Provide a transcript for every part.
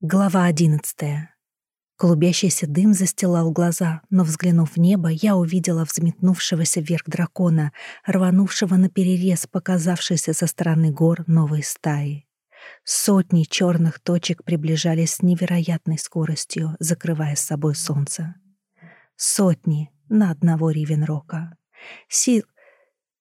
Глава одиннадцатая. Клубящийся дым застилал глаза, но, взглянув в небо, я увидела взметнувшегося вверх дракона, рванувшего на перерез показавшейся со стороны гор новой стаи. Сотни черных точек приближались с невероятной скоростью, закрывая с собой солнце. Сотни на одного Ривенрока. Сил...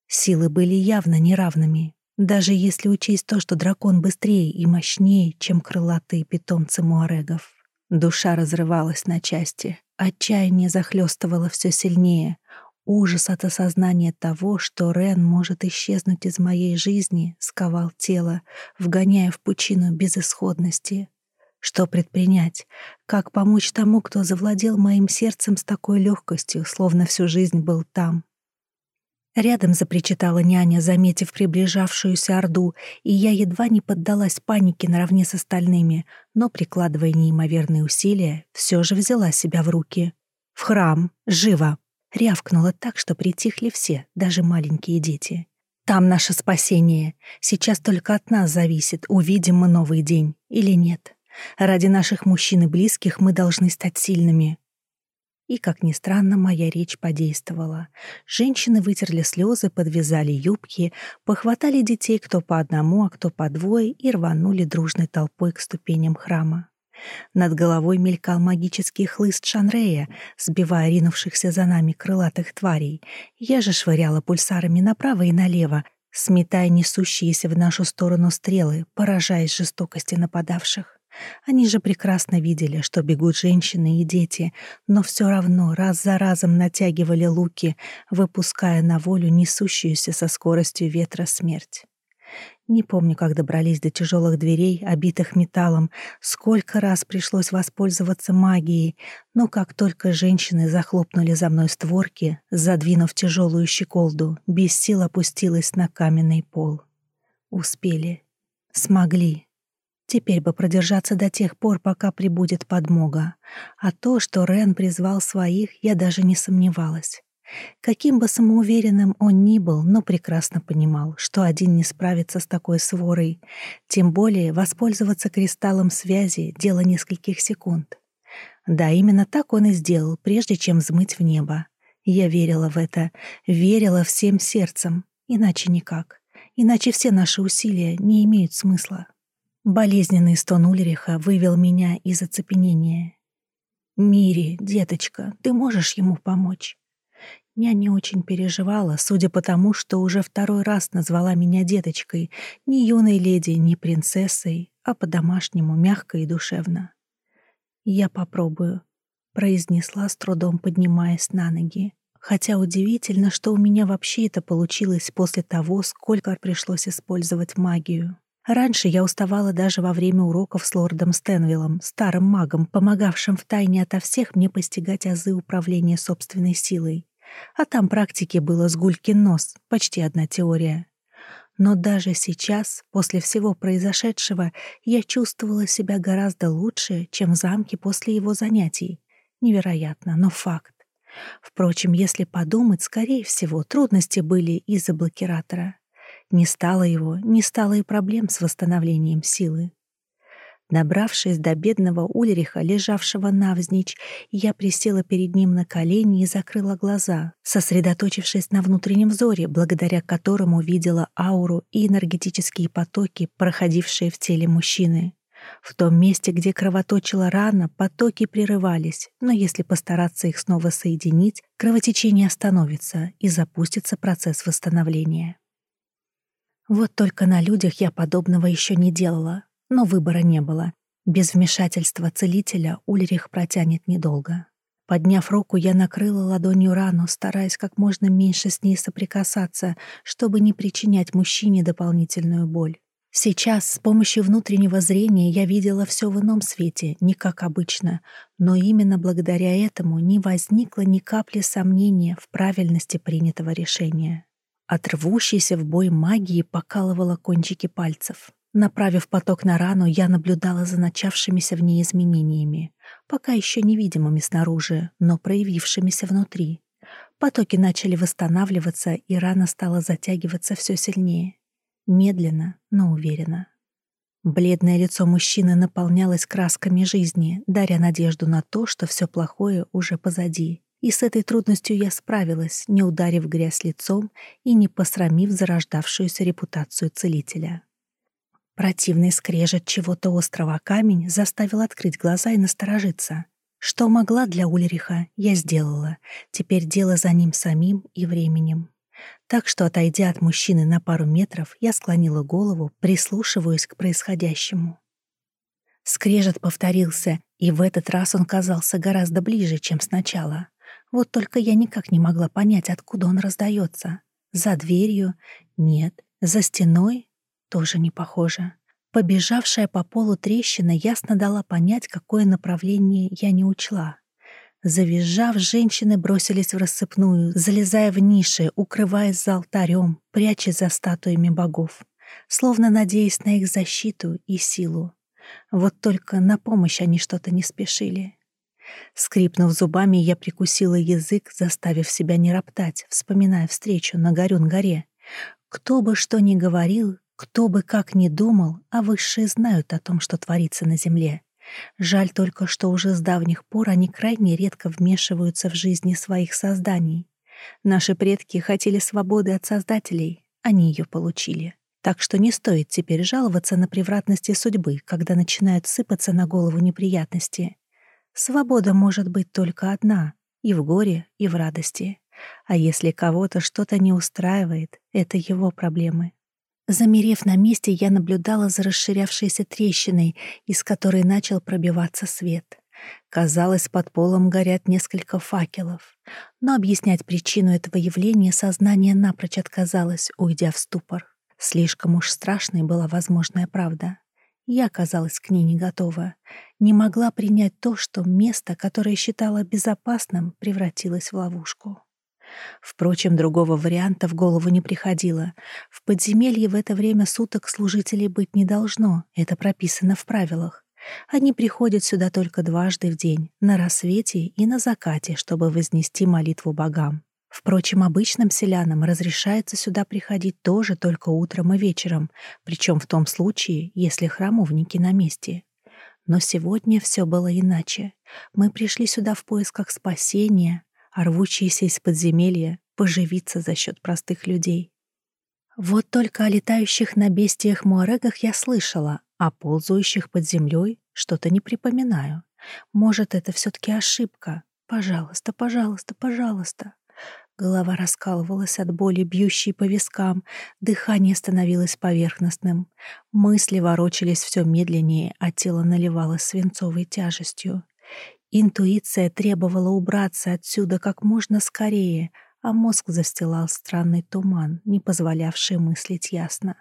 Силы были явно неравными, даже если учесть то, что дракон быстрее и мощнее, чем крылатые питомцы муарегов. Душа разрывалась на части, отчаяние захлестывало все сильнее, ужас от осознания того, что Рен может исчезнуть из моей жизни, сковал тело, вгоняя в пучину безысходности. Что предпринять? Как помочь тому, кто завладел моим сердцем с такой легкостью, словно всю жизнь был там, Рядом запричитала няня, заметив приближавшуюся орду, и я едва не поддалась панике наравне с остальными, но, прикладывая неимоверные усилия, все же взяла себя в руки. «В храм! Живо!» Рявкнула так, что притихли все, даже маленькие дети. «Там наше спасение. Сейчас только от нас зависит, увидим мы новый день или нет. Ради наших мужчин и близких мы должны стать сильными. И, как ни странно, моя речь подействовала. Женщины вытерли слезы, подвязали юбки, похватали детей кто по одному, а кто по двое и рванули дружной толпой к ступеням храма. Над головой мелькал магический хлыст Шанрея, сбивая ринувшихся за нами крылатых тварей. Я же швыряла пульсарами направо и налево, сметая несущиеся в нашу сторону стрелы, поражаясь жестокости нападавших. Они же прекрасно видели, что бегут женщины и дети, но все равно раз за разом натягивали луки, выпуская на волю несущуюся со скоростью ветра смерть. Не помню, как добрались до тяжелых дверей, обитых металлом, сколько раз пришлось воспользоваться магией, но как только женщины захлопнули за мной створки, задвинув тяжелую щеколду, без сил опустилась на каменный пол. Успели. Смогли. Теперь бы продержаться до тех пор, пока прибудет подмога. А то, что Рен призвал своих, я даже не сомневалась. Каким бы самоуверенным он ни был, но прекрасно понимал, что один не справится с такой сворой. Тем более воспользоваться кристаллом связи — дело нескольких секунд. Да, именно так он и сделал, прежде чем взмыть в небо. Я верила в это, верила всем сердцем. Иначе никак. Иначе все наши усилия не имеют смысла. Болезненный стон Ульриха вывел меня из оцепенения. «Мири, деточка, ты можешь ему помочь?» Няня очень переживала, судя по тому, что уже второй раз назвала меня деточкой, не юной леди, не принцессой, а по-домашнему, мягко и душевно. «Я попробую», — произнесла с трудом, поднимаясь на ноги. Хотя удивительно, что у меня вообще это получилось после того, сколько пришлось использовать магию. Раньше я уставала даже во время уроков с лордом Стэнвиллом, старым магом, помогавшим втайне ото всех мне постигать азы управления собственной силой. А там практики было с гулькин нос, почти одна теория. Но даже сейчас, после всего произошедшего, я чувствовала себя гораздо лучше, чем в замке после его занятий. Невероятно, но факт. Впрочем, если подумать, скорее всего, трудности были из-за блокиратора. Не стало его, не стало и проблем с восстановлением силы. Добравшись до бедного Ульриха, лежавшего навзничь, я присела перед ним на колени и закрыла глаза, сосредоточившись на внутреннем взоре, благодаря которому видела ауру и энергетические потоки, проходившие в теле мужчины. В том месте, где кровоточила рана, потоки прерывались, но если постараться их снова соединить, кровотечение остановится и запустится процесс восстановления. Вот только на людях я подобного еще не делала, но выбора не было. Без вмешательства целителя Ульрих протянет недолго. Подняв руку, я накрыла ладонью рану, стараясь как можно меньше с ней соприкасаться, чтобы не причинять мужчине дополнительную боль. Сейчас с помощью внутреннего зрения я видела все в ином свете, не как обычно, но именно благодаря этому не возникло ни капли сомнения в правильности принятого решения. От рвущейся в бой магии покалывала кончики пальцев. Направив поток на рану, я наблюдала за начавшимися в ней изменениями, пока еще невидимыми снаружи, но проявившимися внутри. Потоки начали восстанавливаться, и рана стала затягиваться все сильнее. Медленно, но уверенно. Бледное лицо мужчины наполнялось красками жизни, даря надежду на то, что все плохое уже позади. И с этой трудностью я справилась, не ударив грязь лицом и не посрамив зарождавшуюся репутацию целителя. Противный скрежет чего-то острого камень заставил открыть глаза и насторожиться. Что могла для Ульриха, я сделала. Теперь дело за ним самим и временем. Так что, отойдя от мужчины на пару метров, я склонила голову, прислушиваясь к происходящему. Скрежет повторился, и в этот раз он казался гораздо ближе, чем сначала. Вот только я никак не могла понять, откуда он раздается. За дверью? Нет. За стеной? Тоже не похоже. Побежавшая по полу трещина ясно дала понять, какое направление я не учла. Завизжав, женщины бросились в рассыпную, залезая в ниши, укрываясь за алтарем, прячась за статуями богов, словно надеясь на их защиту и силу. Вот только на помощь они что-то не спешили. Скрипнув зубами, я прикусила язык, заставив себя не роптать, вспоминая встречу на Горюн-горе. Кто бы что ни говорил, кто бы как ни думал, а высшие знают о том, что творится на земле. Жаль только, что уже с давних пор они крайне редко вмешиваются в жизни своих созданий. Наши предки хотели свободы от создателей, они ее получили. Так что не стоит теперь жаловаться на превратности судьбы, когда начинают сыпаться на голову неприятности. Свобода может быть только одна — и в горе, и в радости. А если кого-то что-то не устраивает, это его проблемы. Замерев на месте, я наблюдала за расширявшейся трещиной, из которой начал пробиваться свет. Казалось, под полом горят несколько факелов. Но объяснять причину этого явления сознание напрочь отказалось, уйдя в ступор. Слишком уж страшной была возможная правда. Я оказалась к ней не готова. Не могла принять то, что место, которое считала безопасным, превратилось в ловушку. Впрочем, другого варианта в голову не приходило. В подземелье в это время суток служителей быть не должно, это прописано в правилах. Они приходят сюда только дважды в день, на рассвете и на закате, чтобы вознести молитву богам. Впрочем, обычным селянам разрешается сюда приходить тоже только утром и вечером, причем в том случае, если храмовники на месте. Но сегодня все было иначе. Мы пришли сюда в поисках спасения, а рвущиеся из подземелья поживиться за счет простых людей. Вот только о летающих на бестиях муарегах я слышала, а ползающих под землей что-то не припоминаю. Может, это все-таки ошибка. Пожалуйста, пожалуйста, пожалуйста. Голова раскалывалась от боли, бьющей по вискам, дыхание становилось поверхностным, мысли ворочались все медленнее, а тело наливалось свинцовой тяжестью. Интуиция требовала убраться отсюда как можно скорее, а мозг застилал странный туман, не позволявший мыслить ясно.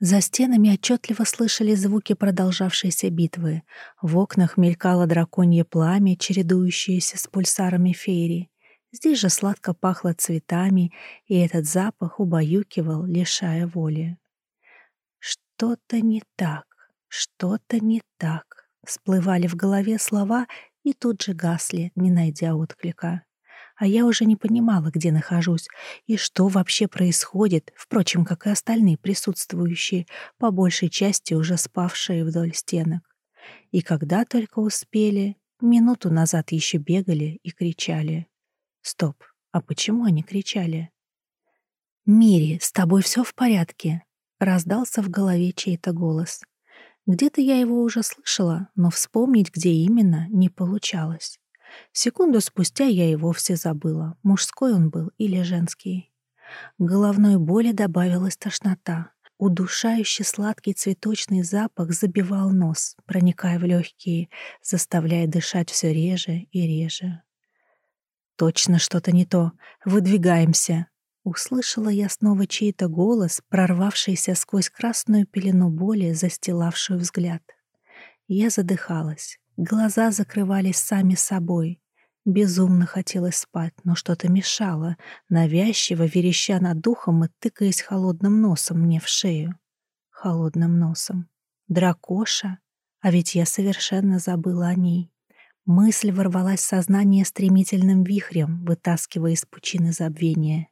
За стенами отчетливо слышали звуки продолжавшейся битвы. В окнах мелькало драконье пламя, чередующееся с пульсарами фейри. Здесь же сладко пахло цветами, и этот запах убаюкивал, лишая воли. Что-то не так, что-то не так. Всплывали в голове слова и тут же гасли, не найдя отклика. А я уже не понимала, где нахожусь и что вообще происходит, впрочем, как и остальные присутствующие, по большей части уже спавшие вдоль стенок. И когда только успели, минуту назад еще бегали и кричали. Стоп, а почему они кричали? «Мири, с тобой все в порядке?» — раздался в голове чей-то голос. Где-то я его уже слышала, но вспомнить, где именно, не получалось. Секунду спустя я и вовсе забыла, мужской он был или женский. Головной боли добавилась тошнота. Удушающий сладкий цветочный запах забивал нос, проникая в легкие, заставляя дышать все реже и реже. «Точно что-то не то. Выдвигаемся», Услышала я снова чей-то голос, прорвавшийся сквозь красную пелену боли, застилавшую взгляд. Я задыхалась. Глаза закрывались сами собой. Безумно хотелось спать, но что-то мешало, навязчиво вереща над духом и тыкаясь холодным носом мне в шею. Холодным носом. Дракоша? А ведь я совершенно забыла о ней. Мысль ворвалась в сознание стремительным вихрем, вытаскивая из пучины забвения.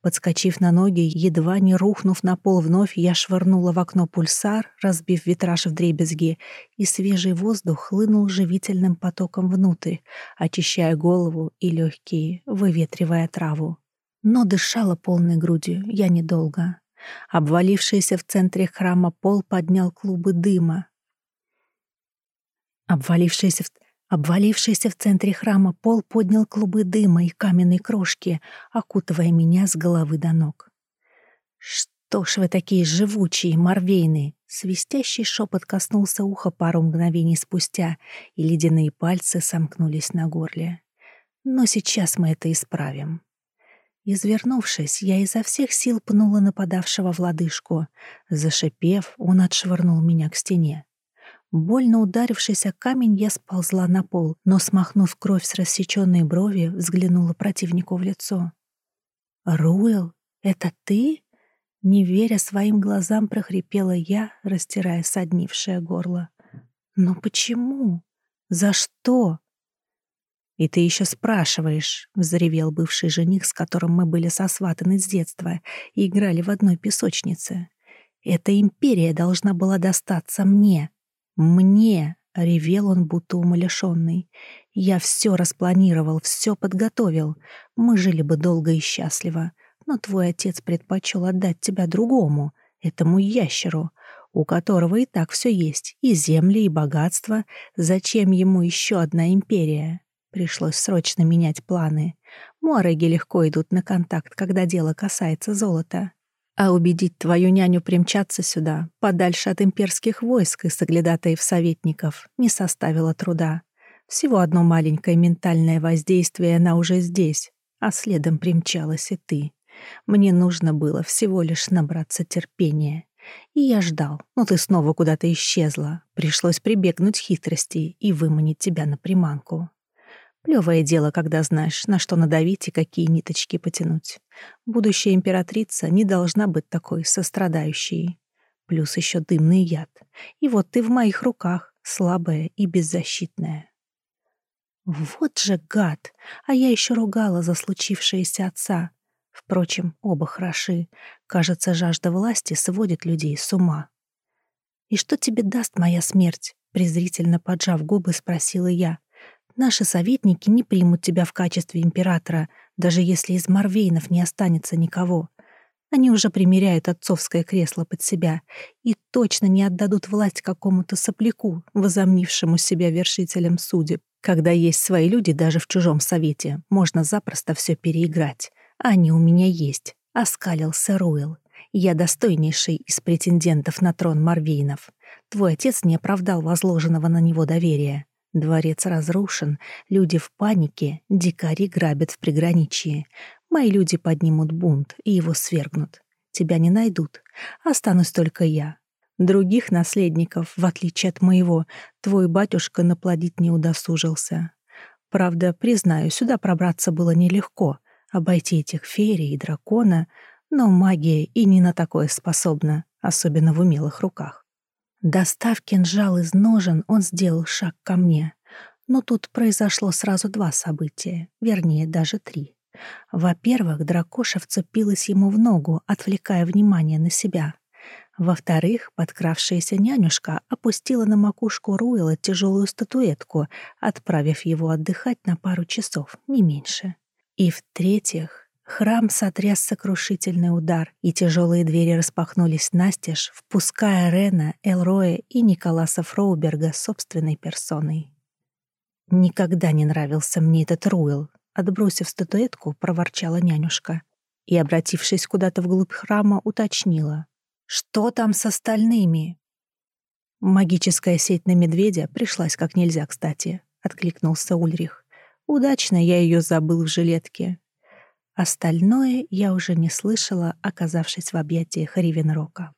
Подскочив на ноги, едва не рухнув на пол вновь, я швырнула в окно пульсар, разбив витраж в дребезги, и свежий воздух хлынул живительным потоком внутрь, очищая голову и легкие, выветривая траву. Но дышала полной грудью я недолго. Обвалившийся в центре храма пол поднял клубы дыма. Обвалившийся в Обвалившийся в центре храма пол поднял клубы дыма и каменной крошки, окутывая меня с головы до ног. «Что ж вы такие живучие, морвейны!» Свистящий шепот коснулся уха пару мгновений спустя, и ледяные пальцы сомкнулись на горле. «Но сейчас мы это исправим». Извернувшись, я изо всех сил пнула нападавшего в лодыжку. Зашипев, он отшвырнул меня к стене. Больно ударившись о камень, я сползла на пол, но, смахнув кровь с рассеченной брови, взглянула противнику в лицо. «Руэл, это ты?» Не веря своим глазам, прохрипела я, растирая соднившее горло. «Но почему? За что?» «И ты еще спрашиваешь», — взревел бывший жених, с которым мы были сосватаны с детства и играли в одной песочнице. «Эта империя должна была достаться мне, «Мне!» — ревел он, будто умалишенный. «Я все распланировал, все подготовил. Мы жили бы долго и счастливо. Но твой отец предпочел отдать тебя другому, этому ящеру, у которого и так все есть, и земли, и богатство. Зачем ему еще одна империя?» Пришлось срочно менять планы. Муареги легко идут на контакт, когда дело касается золота. А убедить твою няню примчаться сюда, подальше от имперских войск и соглядатаев советников, не составило труда. Всего одно маленькое ментальное воздействие, она уже здесь, а следом примчалась и ты. Мне нужно было всего лишь набраться терпения. И я ждал, но ты снова куда-то исчезла. Пришлось прибегнуть хитрости и выманить тебя на приманку. Плевое дело, когда знаешь, на что надавить и какие ниточки потянуть. Будущая императрица не должна быть такой сострадающей. Плюс еще дымный яд. И вот ты в моих руках, слабая и беззащитная. Вот же гад! А я еще ругала за случившееся отца. Впрочем, оба хороши. Кажется, жажда власти сводит людей с ума. «И что тебе даст моя смерть?» Презрительно поджав губы, спросила я, Наши советники не примут тебя в качестве императора, даже если из Марвейнов не останется никого. Они уже примеряют отцовское кресло под себя и точно не отдадут власть какому-то сопляку, возомнившему себя вершителем судеб. Когда есть свои люди даже в чужом совете, можно запросто все переиграть. Они у меня есть, — оскалился Руэл. Я достойнейший из претендентов на трон Марвейнов. Твой отец не оправдал возложенного на него доверия. Дворец разрушен, люди в панике, дикари грабят в приграничье. Мои люди поднимут бунт и его свергнут. Тебя не найдут, останусь только я. Других наследников, в отличие от моего, твой батюшка наплодить не удосужился. Правда, признаю, сюда пробраться было нелегко, обойти этих феерий и дракона, но магия и не на такое способна, особенно в умелых руках. Достав кинжал из ножен, он сделал шаг ко мне. Но тут произошло сразу два события, вернее, даже три. Во-первых, дракоша вцепилась ему в ногу, отвлекая внимание на себя. Во-вторых, подкравшаяся нянюшка опустила на макушку Руэла тяжелую статуэтку, отправив его отдыхать на пару часов, не меньше. И в-третьих, Храм сотряс сокрушительный удар, и тяжелые двери распахнулись настежь, впуская Рена, Элроя и Николаса Фроуберга собственной персоной. «Никогда не нравился мне этот Руэл», — отбросив статуэтку, проворчала нянюшка и, обратившись куда-то вглубь храма, уточнила. «Что там с остальными?» «Магическая сеть на медведя пришлась как нельзя кстати», — откликнулся Ульрих. «Удачно я ее забыл в жилетке. Остальное я уже не слышала, оказавшись в объятиях Ривенрока.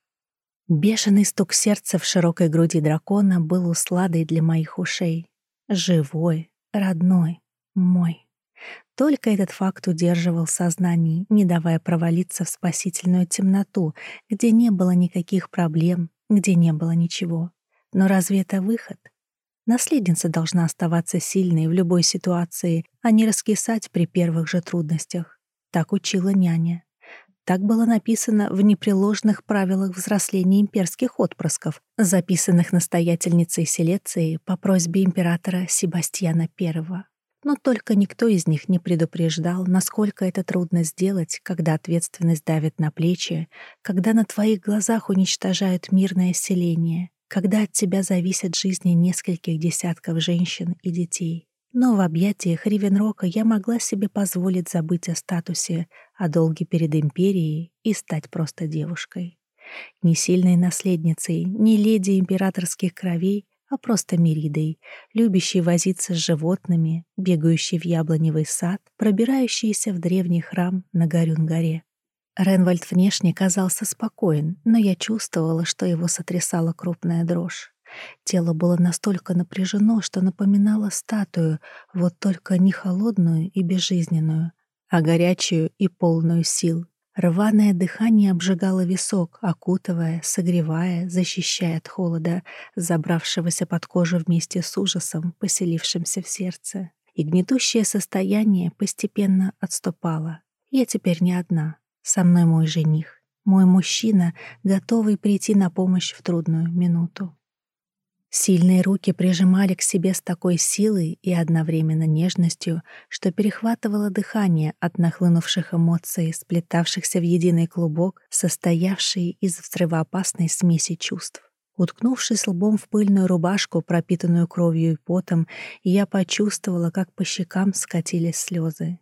Бешеный стук сердца в широкой груди дракона был усладой для моих ушей. Живой, родной, мой. Только этот факт удерживал сознание, не давая провалиться в спасительную темноту, где не было никаких проблем, где не было ничего. Но разве это выход? Наследница должна оставаться сильной в любой ситуации, а не раскисать при первых же трудностях. Так учила няня. Так было написано в непреложных правилах взросления имперских отпрысков, записанных настоятельницей Селеции по просьбе императора Себастьяна I. Но только никто из них не предупреждал, насколько это трудно сделать, когда ответственность давит на плечи, когда на твоих глазах уничтожают мирное селение, когда от тебя зависят жизни нескольких десятков женщин и детей. Но в объятиях Ривенрока я могла себе позволить забыть о статусе, о долге перед империей и стать просто девушкой. Не сильной наследницей, не леди императорских кровей, а просто Меридой, любящей возиться с животными, бегающей в яблоневый сад, пробирающейся в древний храм на Горюн-горе. Ренвальд внешне казался спокоен, но я чувствовала, что его сотрясала крупная дрожь. Тело было настолько напряжено, что напоминало статую, вот только не холодную и безжизненную, а горячую и полную сил. Рваное дыхание обжигало висок, окутывая, согревая, защищая от холода, забравшегося под кожу вместе с ужасом, поселившимся в сердце. И гнетущее состояние постепенно отступало. Я теперь не одна. Со мной мой жених, мой мужчина, готовый прийти на помощь в трудную минуту. Сильные руки прижимали к себе с такой силой и одновременно нежностью, что перехватывало дыхание от нахлынувших эмоций, сплетавшихся в единый клубок, состоявший из взрывоопасной смеси чувств. Уткнувшись лбом в пыльную рубашку, пропитанную кровью и потом, я почувствовала, как по щекам скатились слезы.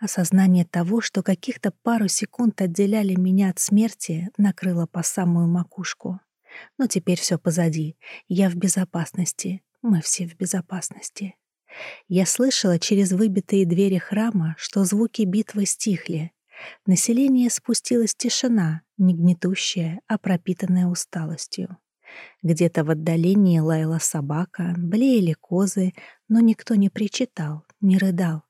Осознание того, что каких-то пару секунд отделяли меня от смерти, накрыло по самую макушку. Но теперь все позади. Я в безопасности. Мы все в безопасности. Я слышала через выбитые двери храма, что звуки битвы стихли. Население спустилась тишина, не гнетущая, а пропитанная усталостью. Где-то в отдалении лаяла собака, блеяли козы, но никто не причитал, не рыдал.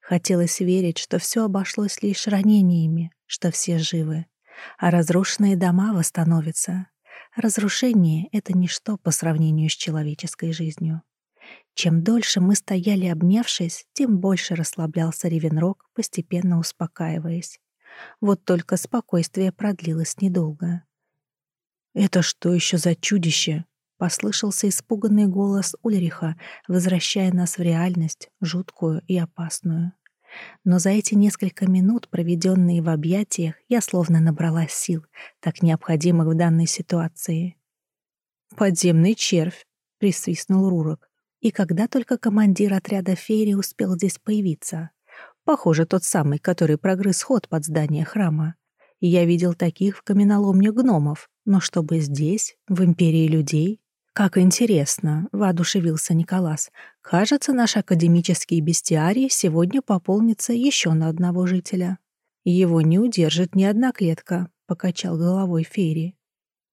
Хотелось верить, что все обошлось лишь ранениями, что все живы, а разрушенные дома восстановятся, Разрушение — это ничто по сравнению с человеческой жизнью. Чем дольше мы стояли обнявшись, тем больше расслаблялся Ревенрог, постепенно успокаиваясь. Вот только спокойствие продлилось недолго. «Это что еще за чудище?» — послышался испуганный голос Ульриха, возвращая нас в реальность, жуткую и опасную. Но за эти несколько минут, проведенные в объятиях, я словно набралась сил, так необходимых в данной ситуации. «Подземный червь», — присвистнул Рурок. И когда только командир отряда Фейри успел здесь появиться. Похоже, тот самый, который прогрыз ход под здание храма. Я видел таких в каменоломне гномов, но чтобы здесь, в империи людей, «Как интересно», — воодушевился Николас. «Кажется, наш академический бестиарий сегодня пополнится еще на одного жителя». «Его не удержит ни одна клетка», — покачал головой Фейри.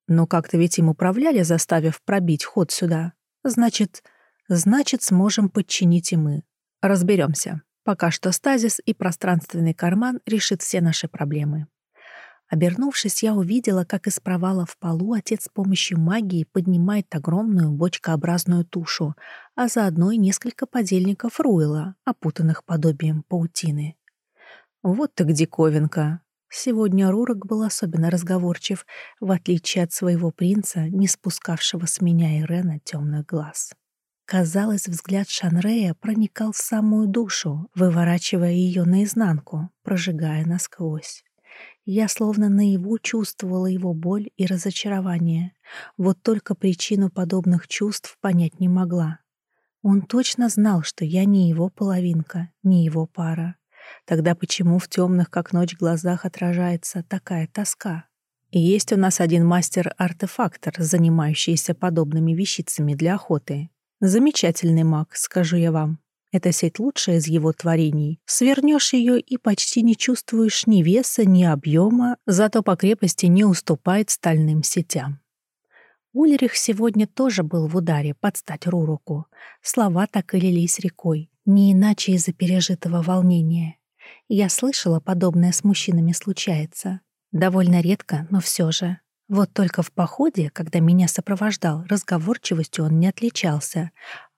«Но как-то ведь им управляли, заставив пробить ход сюда. Значит, значит, сможем подчинить и мы. Разберемся. Пока что стазис и пространственный карман решит все наши проблемы». Обернувшись, я увидела, как из провала в полу отец с помощью магии поднимает огромную бочкообразную тушу, а заодно и несколько подельников Руэла, опутанных подобием паутины. Вот так диковинка. Сегодня Рурок был особенно разговорчив, в отличие от своего принца, не спускавшего с меня и Рена темных глаз. Казалось, взгляд Шанрея проникал в самую душу, выворачивая ее наизнанку, прожигая насквозь. Я словно наяву чувствовала его боль и разочарование. Вот только причину подобных чувств понять не могла. Он точно знал, что я не его половинка, не его пара. Тогда почему в темных, как ночь, глазах отражается такая тоска? И есть у нас один мастер-артефактор, занимающийся подобными вещицами для охоты. Замечательный маг, скажу я вам. Эта сеть лучшая из его творений. Свернешь ее и почти не чувствуешь ни веса, ни объема, зато по крепости не уступает стальным сетям. Ульрих сегодня тоже был в ударе под стать Руруку. Слова так и лились рекой, не иначе из-за пережитого волнения. Я слышала, подобное с мужчинами случается. Довольно редко, но все же. Вот только в походе, когда меня сопровождал, разговорчивостью он не отличался,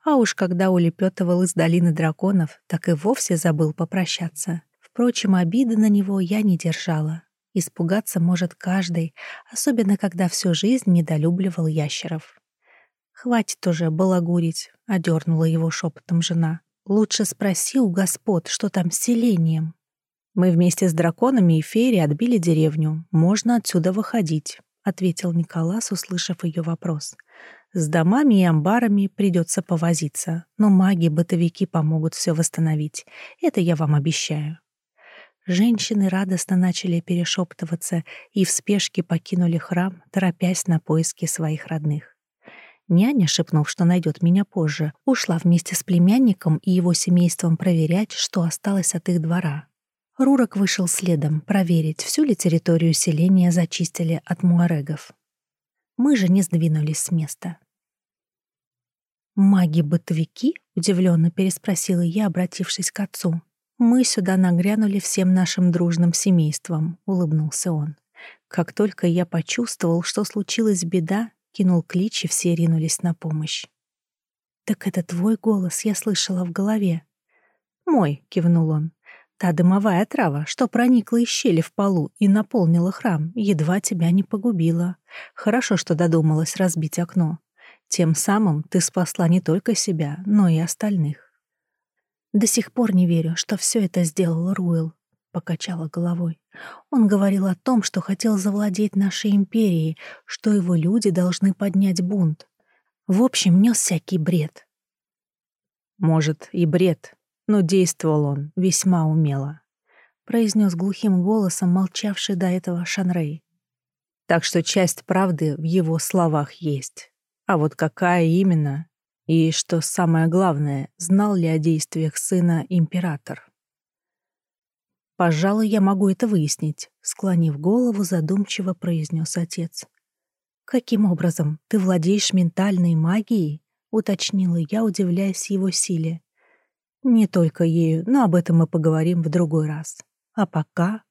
а уж когда улепетывал из долины драконов, так и вовсе забыл попрощаться. Впрочем, обиды на него я не держала. Испугаться может каждый, особенно когда всю жизнь недолюбливал ящеров. «Хватит уже балагурить», — одернула его шепотом жена. «Лучше спроси у господ, что там с селением». «Мы вместе с драконами и феери отбили деревню. Можно отсюда выходить», — ответил Николас, услышав ее вопрос. «С домами и амбарами придется повозиться, но маги-бытовики помогут все восстановить. Это я вам обещаю». Женщины радостно начали перешептываться и в спешке покинули храм, торопясь на поиски своих родных. Няня, шепнув, что найдет меня позже, ушла вместе с племянником и его семейством проверять, что осталось от их двора. Рурок вышел следом, проверить, всю ли территорию селения зачистили от муарегов. Мы же не сдвинулись с места. «Маги-бытовики?» — удивленно переспросила я, обратившись к отцу. «Мы сюда нагрянули всем нашим дружным семейством», — улыбнулся он. Как только я почувствовал, что случилась беда, кинул клич, и все ринулись на помощь. «Так это твой голос я слышала в голове». «Мой», — кивнул он. «Та дымовая трава, что проникла из щели в полу и наполнила храм, едва тебя не погубила. Хорошо, что додумалась разбить окно. Тем самым ты спасла не только себя, но и остальных». До сих пор не верю, что все это сделал Руэл, покачала головой. Он говорил о том, что хотел завладеть нашей империей, что его люди должны поднять бунт. В общем, нес всякий бред. Может, и бред, но действовал он весьма умело, произнес глухим голосом молчавший до этого Шанрей. Так что часть правды в его словах есть. А вот какая именно, и, что самое главное, знал ли о действиях сына император? «Пожалуй, я могу это выяснить», — склонив голову, задумчиво произнес отец. «Каким образом? Ты владеешь ментальной магией?» — уточнила я, удивляясь его силе. «Не только ею, но об этом мы поговорим в другой раз. А пока...»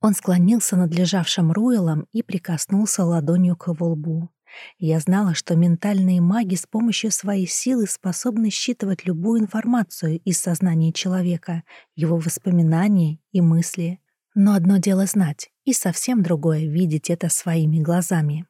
Он склонился над лежавшим Руэлом и прикоснулся ладонью к его лбу. Я знала, что ментальные маги с помощью своей силы способны считывать любую информацию из сознания человека, его воспоминания и мысли. Но одно дело знать, и совсем другое — видеть это своими глазами.